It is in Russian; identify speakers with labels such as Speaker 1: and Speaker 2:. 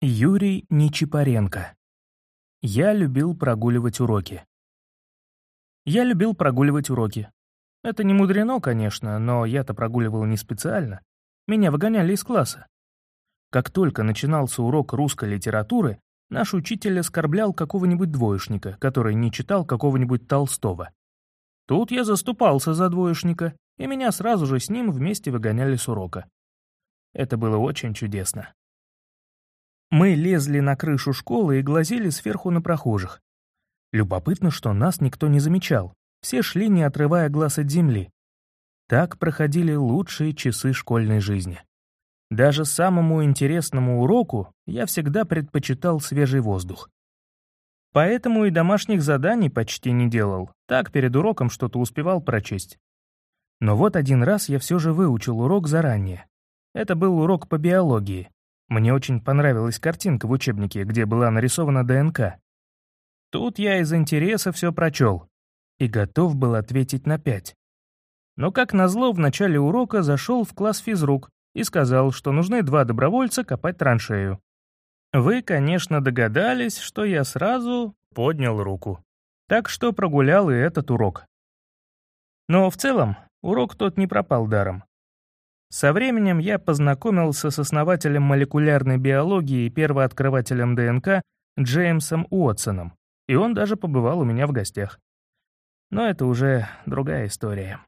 Speaker 1: Юрий Нечипаренко. Я любил прогуливать уроки. Я любил прогуливать уроки. Это не мудрено, конечно, но я-то прогуливал не специально. Меня выгоняли из класса. Как только начинался урок русской литературы, наш учитель оскорблял какого-нибудь двоечника, который не читал какого-нибудь Толстого. Тут я заступался за двоечника, и меня сразу же с ним вместе выгоняли с урока. Это было очень чудесно. Мы лезли на крышу школы и глазели сверху на прохожих. Любопытно, что нас никто не замечал. Все шли, не отрывая глаз от земли. Так проходили лучшие часы школьной жизни. Даже самому интересному уроку я всегда предпочитал свежий воздух. Поэтому и домашних заданий почти не делал, так перед уроком что-то успевал прочесть. Но вот один раз я все же выучил урок заранее. Это был урок по биологии. Мне очень понравилась картинка в учебнике, где была нарисована ДНК. Тут я из интереса все прочел и готов был ответить на пять. Но как назло в начале урока зашел в класс физрук и сказал, что нужны два добровольца копать траншею. Вы, конечно, догадались, что я сразу поднял руку. Так что прогулял и этот урок. Но в целом урок тот не пропал даром. Со временем я познакомился с основателем молекулярной биологии и первооткрывателем ДНК Джеймсом Уотсоном, и он даже побывал у меня в гостях. Но это уже другая история.